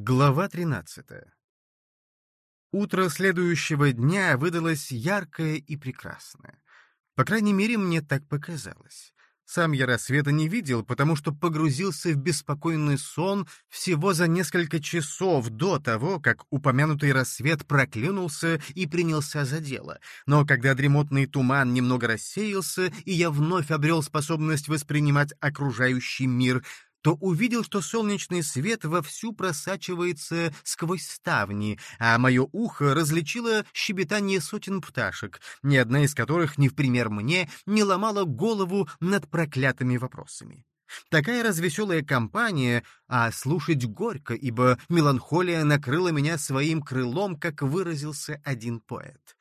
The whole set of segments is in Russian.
Глава 13 Утро следующего дня выдалось яркое и прекрасное. По крайней мере, мне так показалось. Сам я рассвета не видел, потому что погрузился в беспокойный сон всего за несколько часов до того, как упомянутый рассвет проклюнулся и принялся за дело. Но когда дремотный туман немного рассеялся, и я вновь обрел способность воспринимать окружающий мир, то увидел, что солнечный свет вовсю просачивается сквозь ставни, а мое ухо различило щебетание сотен пташек, ни одна из которых, не в пример мне, не ломала голову над проклятыми вопросами. Такая развеселая компания, а слушать горько, ибо меланхолия накрыла меня своим крылом, как выразился один поэт.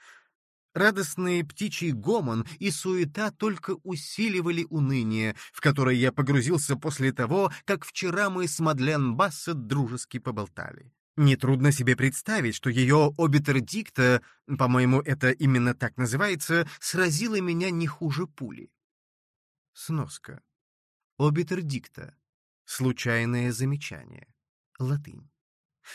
Радостный птичий гомон и суета только усиливали уныние, в которое я погрузился после того, как вчера мы с Мадлен Бассет дружески поболтали. Нетрудно себе представить, что ее обитердикта, по-моему, это именно так называется, сразила меня не хуже пули. Сноска. Обитердикта. Случайное замечание. Латынь.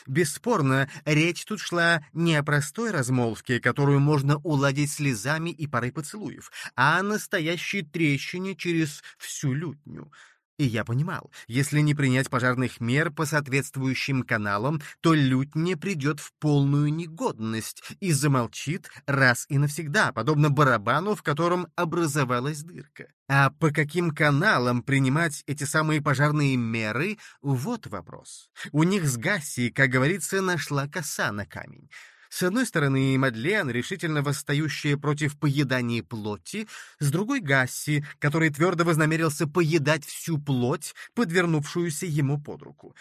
Бесспорно, речь тут шла не о простой размолвке, которую можно уладить слезами и парой поцелуев, а о настоящей трещине через всю лютню — и я понимал, если не принять пожарных мер по соответствующим каналам, то лютня придет в полную негодность и замолчит раз и навсегда, подобно барабану, в котором образовалась дырка. А по каким каналам принимать эти самые пожарные меры — вот вопрос. У них с Гасси, как говорится, нашла коса на камень. С одной стороны, Мадлен, решительно восстающая против поедания плоти, с другой — Гасси, который твердо вознамерился поедать всю плоть, подвернувшуюся ему под руку.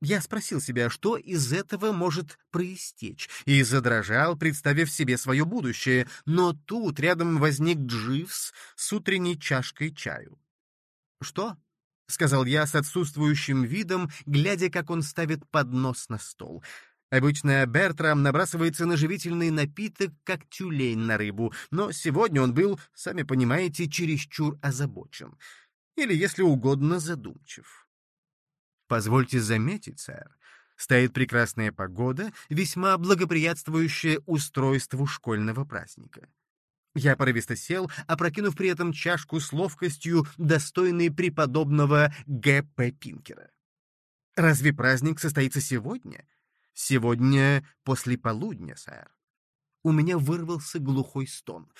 Я спросил себя, что из этого может проистечь, и задрожал, представив себе свое будущее, но тут рядом возник Дживс с утренней чашкой чаю. «Что?» — сказал я с отсутствующим видом, глядя, как он ставит поднос на стол — Обычно Бертрам набрасывается на живительный напиток, как тюлень на рыбу, но сегодня он был, сами понимаете, чересчур озабочен. Или, если угодно, задумчив. Позвольте заметить, сэр, стоит прекрасная погода, весьма благоприятствующая устройству школьного праздника. Я порывисто сел, опрокинув при этом чашку с ловкостью, достойной преподобного Г.П. Пинкера. Разве праздник состоится сегодня? «Сегодня после полудня, сэр». У меня вырвался глухой стон.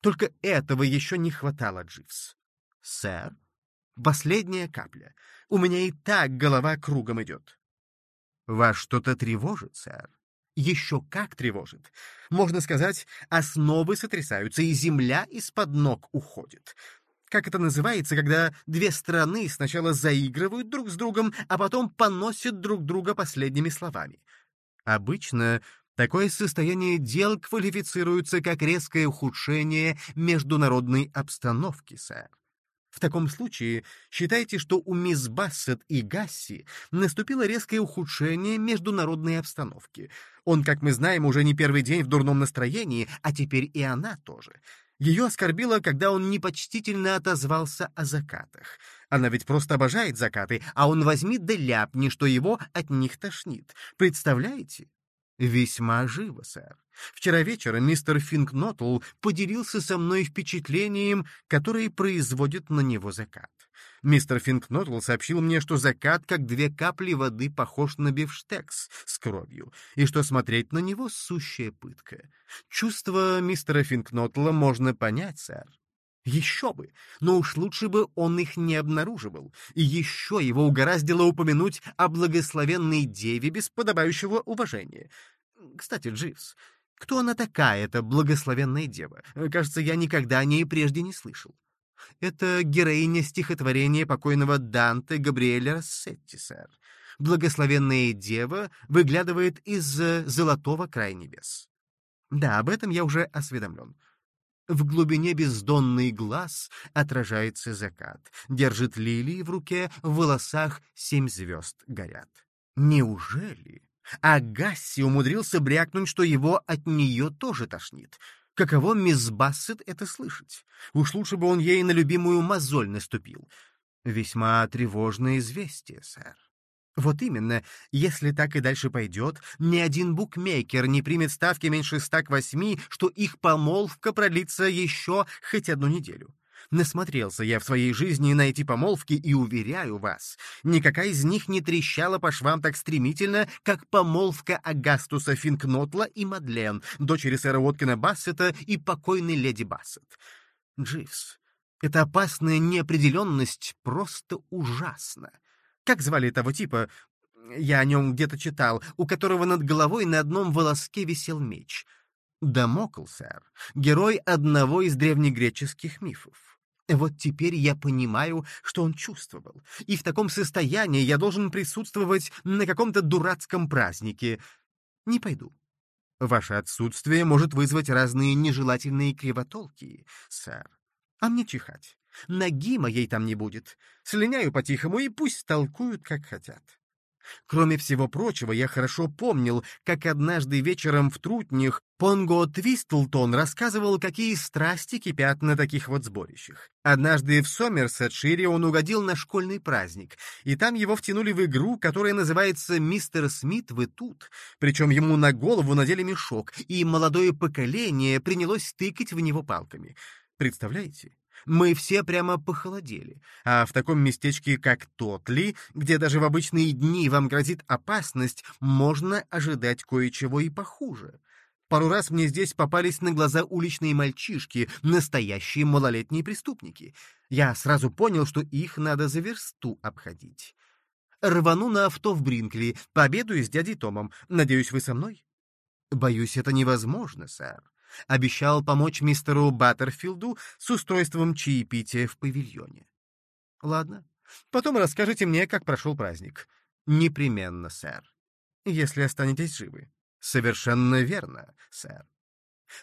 Только этого еще не хватало, Дживс. «Сэр?» «Последняя капля. У меня и так голова кругом идет». «Вас что-то тревожит, сэр?» «Еще как тревожит. Можно сказать, основы сотрясаются, и земля из-под ног уходит. Как это называется, когда две страны сначала заигрывают друг с другом, а потом поносят друг друга последними словами? Обычно такое состояние дел квалифицируется как резкое ухудшение международной обстановки, сэр. В таком случае считайте, что у мисс Бассет и Гасси наступило резкое ухудшение международной обстановки. Он, как мы знаем, уже не первый день в дурном настроении, а теперь и она тоже. Ее оскорбило, когда он непочтительно отозвался о закатах. Она ведь просто обожает закаты, а он возьми да ляпни, что его от них тошнит. Представляете? Весьма живо, сэр. Вчера вечером мистер Финкнотл поделился со мной впечатлением, которое производит на него закат. Мистер Финкнотл сообщил мне, что закат, как две капли воды, похож на бифштекс с кровью, и что смотреть на него — сущая пытка. Чувство мистера Финкнотла можно понять, сэр. Еще бы, но уж лучше бы он их не обнаруживал, и еще его угораздило упомянуть о благословенной деве без подобающего уважения. Кстати, Дживс, кто она такая, эта благословенная дева? Кажется, я никогда о ней прежде не слышал. Это героиня стихотворения покойного Данте Габриэля Рассетти, сэр. Благословенная дева выглядывает из золотого края небес. Да, об этом я уже осведомлен. В глубине бездонный глаз отражается закат. Держит лилии в руке, в волосах семь звезд горят. Неужели? А Гасси умудрился брякнуть, что его от нее тоже тошнит. Каково мисс Бассет это слышать? Уж лучше бы он ей на любимую мозоль наступил. Весьма тревожное известие, сэр. Вот именно. Если так и дальше пойдет, ни один букмекер не примет ставки меньше ста к восьми, что их помолвка продлится еще хоть одну неделю. Насмотрелся я в своей жизни на эти помолвки и уверяю вас, никакая из них не трещала по швам так стремительно, как помолвка Агастуса Финкнотла и Мадлен, дочери сэра Уоткина Бассета и покойной леди Бассет. Дживс, эта опасная неопределенность просто ужасна. Как звали того типа? Я о нем где-то читал, у которого над головой на одном волоске висел меч. Дамокл, сэр, герой одного из древнегреческих мифов. Вот теперь я понимаю, что он чувствовал, и в таком состоянии я должен присутствовать на каком-то дурацком празднике. Не пойду. Ваше отсутствие может вызвать разные нежелательные кривотолки, сэр. А мне чихать. Ноги моей там не будет. Слиняю по-тихому, и пусть толкуют, как хотят. Кроме всего прочего, я хорошо помнил, как однажды вечером в Трутнях Понго Твистлтон рассказывал, какие страсти кипят на таких вот сборищах. Однажды в Сомерсетшире он угодил на школьный праздник, и там его втянули в игру, которая называется «Мистер Смит, вы тут». Причем ему на голову надели мешок, и молодое поколение принялось тыкать в него палками. Представляете? Мы все прямо похолодели. А в таком местечке, как Тотли, где даже в обычные дни вам грозит опасность, можно ожидать кое-чего и похуже. Пару раз мне здесь попались на глаза уличные мальчишки, настоящие малолетние преступники. Я сразу понял, что их надо за версту обходить. Рвану на авто в Бринкли, пообедаю с дядей Томом. Надеюсь, вы со мной? Боюсь, это невозможно, сэр. Обещал помочь мистеру Баттерфилду с устройством чаепития в павильоне. Ладно. Потом расскажите мне, как прошел праздник. Непременно, сэр. Если останетесь живы. Совершенно верно, сэр.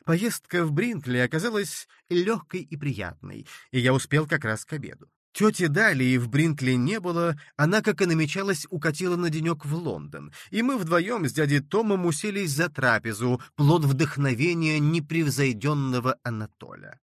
Поездка в Бринкли оказалась легкой и приятной, и я успел как раз к обеду. Тети Далии в Бринкли не было, она, как и намечалось, укатила на денек в Лондон, и мы вдвоем с дядей Томом уселись за трапезу, плод вдохновения непревзойденного Анатоля.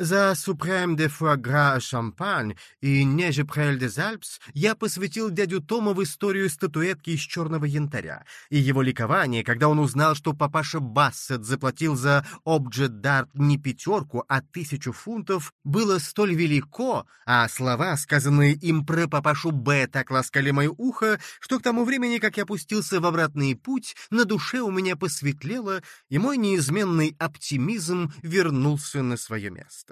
За «Супрем де фуагра шампань» и «Неже прель des Alpes» я посвятил дядю Тома в историю статуэтки из черного янтаря, и его ликование, когда он узнал, что папаша Бассет заплатил за «Обджет Дарт» не пятерку, а тысячу фунтов, было столь велико, а слова, сказанные им про папашу Б, так ласкали мое ухо, что к тому времени, как я пустился в обратный путь, на душе у меня посветлело, и мой неизменный оптимизм вернулся на свое место.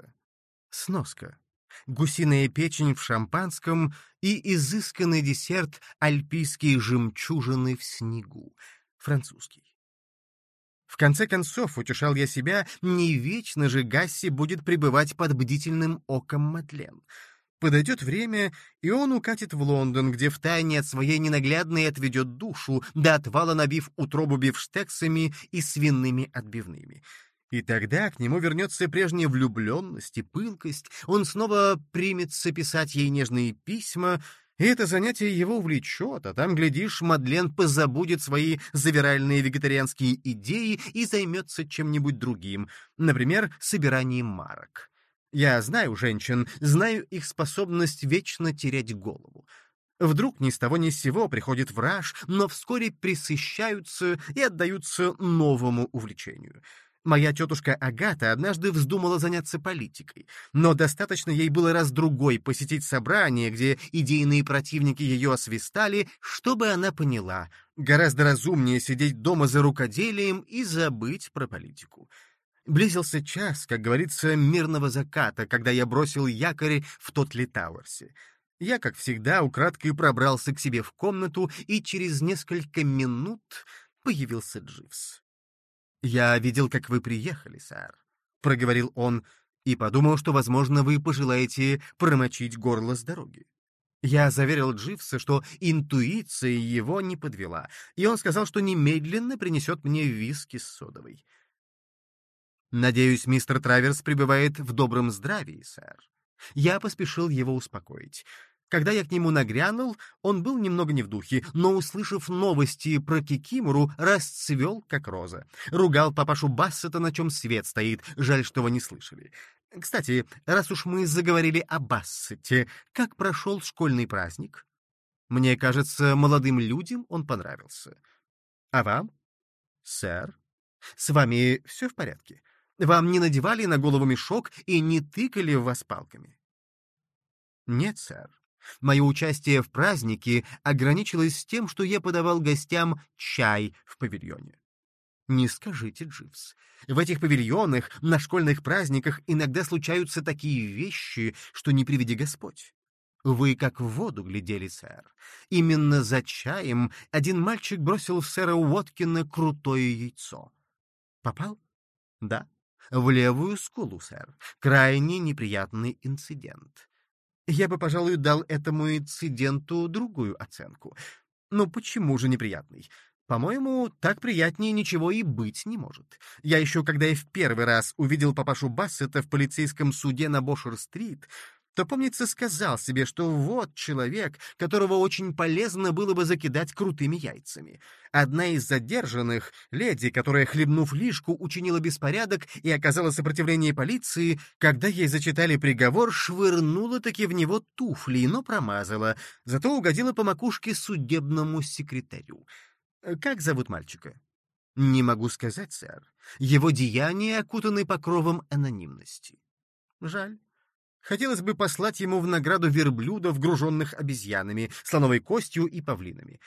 Сноска. Гусиная печень в шампанском и изысканный десерт альпийские жемчужины в снегу. Французский. В конце концов, утешал я себя, не вечно же Гасси будет пребывать под бдительным оком Мадлен. Подойдет время, и он укатит в Лондон, где втайне от своей ненаглядной отведет душу, до отвала набив утробу бифштексами и свиными отбивными. И тогда к нему вернется прежняя влюбленность и пылкость, он снова примется писать ей нежные письма, и это занятие его увлечет, а там, глядишь, Мадлен позабудет свои завиральные вегетарианские идеи и займется чем-нибудь другим, например, собиранием марок. Я знаю женщин, знаю их способность вечно терять голову. Вдруг ни с того ни с сего приходит враж, но вскоре присыщаются и отдаются новому увлечению — Моя тетушка Агата однажды вздумала заняться политикой, но достаточно ей было раз-другой посетить собрание, где идейные противники ее освистали, чтобы она поняла, гораздо разумнее сидеть дома за рукоделием и забыть про политику. Близился час, как говорится, мирного заката, когда я бросил якорь в Тотли Тауэрсе. Я, как всегда, украдкой пробрался к себе в комнату, и через несколько минут появился Дживс. «Я видел, как вы приехали, сэр», — проговорил он, и подумал, что, возможно, вы пожелаете промочить горло с дороги. Я заверил Дживса, что интуиция его не подвела, и он сказал, что немедленно принесет мне виски с содовой. «Надеюсь, мистер Траверс пребывает в добром здравии, сэр». Я поспешил его успокоить. Когда я к нему нагрянул, он был немного не в духе, но, услышав новости про Кикимору, расцвел, как роза. Ругал папашу Бассета, на чем свет стоит, жаль, что вы не слышали. Кстати, раз уж мы заговорили о Бассете, как прошел школьный праздник? Мне кажется, молодым людям он понравился. А вам? Сэр? С вами все в порядке? Вам не надевали на голову мешок и не тыкали в вас палками? Нет, сэр. Мое участие в празднике ограничилось тем, что я подавал гостям чай в павильоне. Не скажите, Дживс. В этих павильонах на школьных праздниках иногда случаются такие вещи, что не приведи Господь. Вы как в воду глядели, сэр. Именно за чаем один мальчик бросил в сэра Уоткина крутое яйцо. Попал? Да. В левую скулу, сэр. Крайне неприятный инцидент. Я бы, пожалуй, дал этому инциденту другую оценку. Ну почему же неприятный? По-моему, так приятнее ничего и быть не может. Я еще, когда я в первый раз увидел папашу Бассета в полицейском суде на Бошер-стрит, то, помнится, сказал себе, что вот человек, которого очень полезно было бы закидать крутыми яйцами. Одна из задержанных, леди, которая, хлебнув лишку, учинила беспорядок и оказала сопротивление полиции, когда ей зачитали приговор, швырнула-таки в него туфли, но промазала, зато угодила по макушке судебному секретарю. Как зовут мальчика? Не могу сказать, сэр. Его деяния окутаны покровом анонимности. Жаль. Хотелось бы послать ему в награду верблюдов, груженных обезьянами, слоновой костью и павлинами.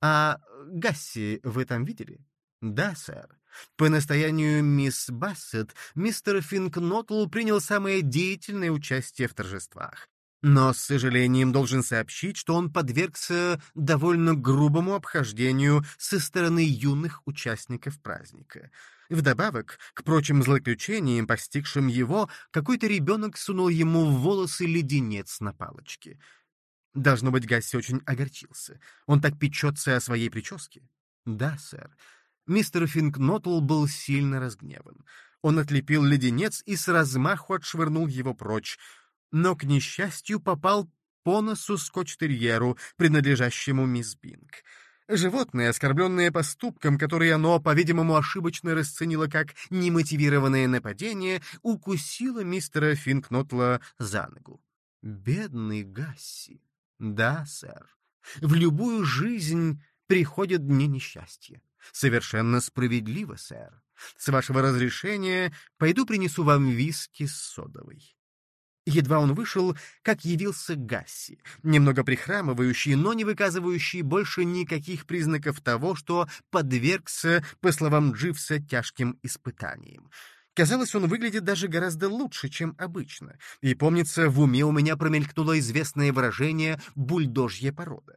А Гасси вы там видели? Да, сэр. По настоянию мисс Бассет, мистер Финкнотл принял самое деятельное участие в торжествах. Но, с сожалением, должен сообщить, что он подвергся довольно грубому обхождению со стороны юных участников праздника. Вдобавок, к прочим злоключениям, постигшим его, какой-то ребенок сунул ему в волосы леденец на палочке. Должно быть, Гасси очень огорчился. Он так печется о своей прическе. Да, сэр. Мистер Финкнотл был сильно разгневан. Он отлепил леденец и с размаху отшвырнул его прочь, но, к несчастью, попал по носу скотч-терьеру, принадлежащему мисс Бинг. Животное, оскорбленное поступком, который оно, по-видимому, ошибочно расценило как немотивированное нападение, укусило мистера Финкнотла за ногу. Бедный Гасси. Да, сэр. В любую жизнь приходят дни несчастья. Совершенно справедливо, сэр. С вашего разрешения пойду принесу вам виски с содовой. Едва он вышел, как явился Гасси, немного прихрамывающий, но не выказывающий больше никаких признаков того, что подвергся, по словам Дживса, тяжким испытаниям. Казалось, он выглядит даже гораздо лучше, чем обычно, и, помнится, в уме у меня промелькнуло известное выражение «бульдожья порода».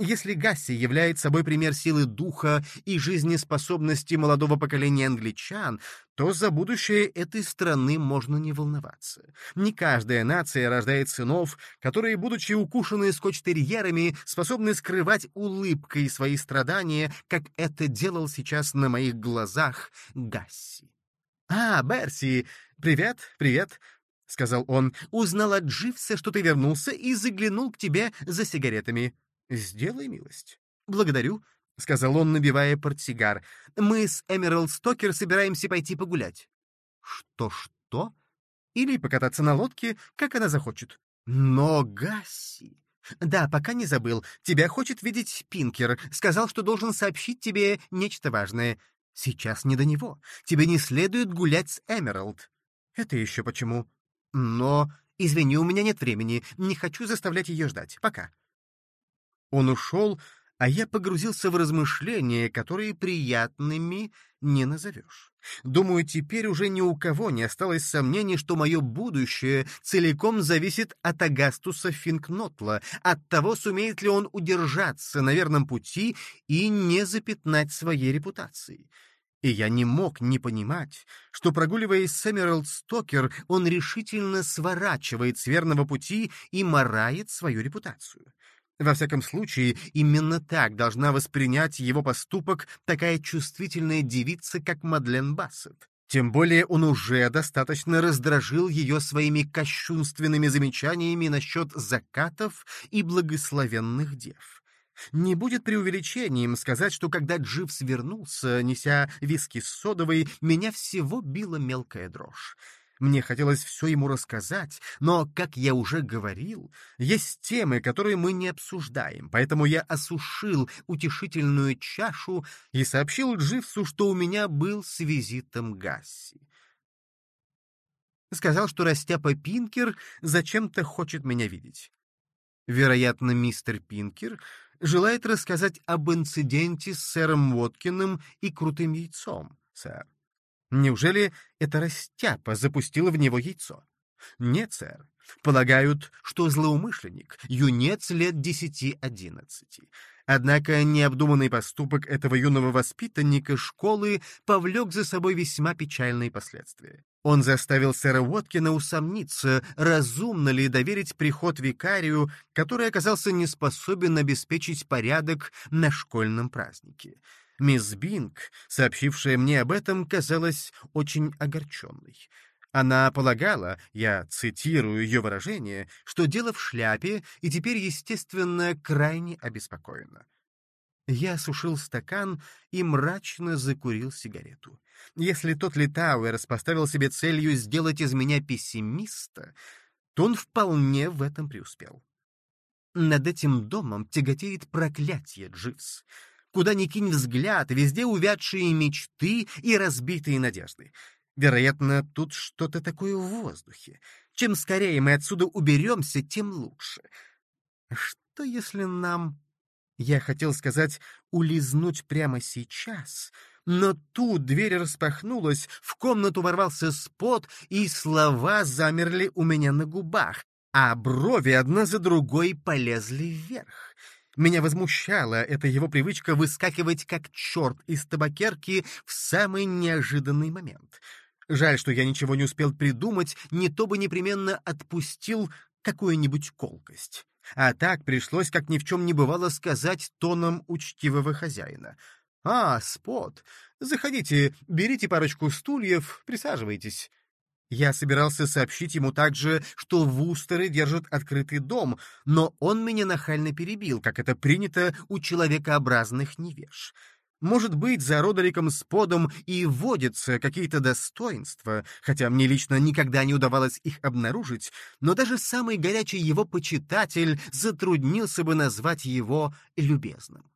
Если Гасси является собой пример силы духа и жизнеспособности молодого поколения англичан, то за будущее этой страны можно не волноваться. Не каждая нация рождает сынов, которые, будучи укушены скотч-терьерами, способны скрывать улыбкой свои страдания, как это делал сейчас на моих глазах Гасси. «А, Берси! Привет, привет!» — сказал он. «Узнал от Дживса, что ты вернулся, и заглянул к тебе за сигаретами». «Сделай милость». «Благодарю», — сказал он, набивая портсигар. «Мы с Эмералд Стокер собираемся пойти погулять». «Что-что?» «Или покататься на лодке, как она захочет». «Но Гасси...» «Да, пока не забыл. Тебя хочет видеть Пинкер. Сказал, что должен сообщить тебе нечто важное. Сейчас не до него. Тебе не следует гулять с Эмералд». «Это еще почему?» «Но...» «Извини, у меня нет времени. Не хочу заставлять ее ждать. Пока». Он ушел, а я погрузился в размышления, которые приятными не назовешь. Думаю, теперь уже ни у кого не осталось сомнений, что мое будущее целиком зависит от Агастуса Финкнотла, от того, сумеет ли он удержаться на верном пути и не запятнать своей репутации. И я не мог не понимать, что, прогуливаясь с Эмералд Стокер, он решительно сворачивает с верного пути и марает свою репутацию. Во всяком случае, именно так должна воспринять его поступок такая чувствительная девица, как Мадлен Бассет. Тем более он уже достаточно раздражил ее своими кощунственными замечаниями насчет закатов и благословенных дев. Не будет преувеличением сказать, что когда Дживс вернулся, неся виски с содовой, меня всего била мелкая дрожь. Мне хотелось все ему рассказать, но, как я уже говорил, есть темы, которые мы не обсуждаем, поэтому я осушил утешительную чашу и сообщил Дживсу, что у меня был с визитом Гасси. Сказал, что растяпа Пинкер зачем-то хочет меня видеть. Вероятно, мистер Пинкер желает рассказать об инциденте с сэром Воткиным и крутым яйцом, сэр. Неужели эта растяпа запустила в него яйцо? Нет, сэр. Полагают, что злоумышленник, юнец лет десяти-одиннадцати. Однако необдуманный поступок этого юного воспитанника школы повлек за собой весьма печальные последствия. Он заставил сэра Уоткина усомниться, разумно ли доверить приход викарию, который оказался не способен обеспечить порядок на школьном празднике. Мисс Бинг, сообщившая мне об этом, казалась очень огорченной. Она полагала, я цитирую ее выражение, что дело в шляпе и теперь, естественно, крайне обеспокоена. Я осушил стакан и мрачно закурил сигарету. Если тот Литауэр поставил себе целью сделать из меня пессимиста, то он вполне в этом преуспел. Над этим домом тяготеет проклятие, Дживс. Куда ни кинь взгляд, везде увядшие мечты и разбитые надежды. Вероятно, тут что-то такое в воздухе. Чем скорее мы отсюда уберемся, тем лучше. Что если нам... Я хотел сказать, улизнуть прямо сейчас, но тут дверь распахнулась, в комнату ворвался спот, и слова замерли у меня на губах, а брови одна за другой полезли вверх. Меня возмущала эта его привычка выскакивать как черт из табакерки в самый неожиданный момент. Жаль, что я ничего не успел придумать, не то бы непременно отпустил какую-нибудь колкость. А так пришлось, как ни в чем не бывало, сказать тоном учтивого хозяина. «А, Спот, заходите, берите парочку стульев, присаживайтесь. Я собирался сообщить ему также, что Вустеры держат открытый дом, но он меня нахально перебил, как это принято у человекообразных невеж. Может быть, за Родериком с подом и водятся какие-то достоинства, хотя мне лично никогда не удавалось их обнаружить, но даже самый горячий его почитатель затруднился бы назвать его любезным.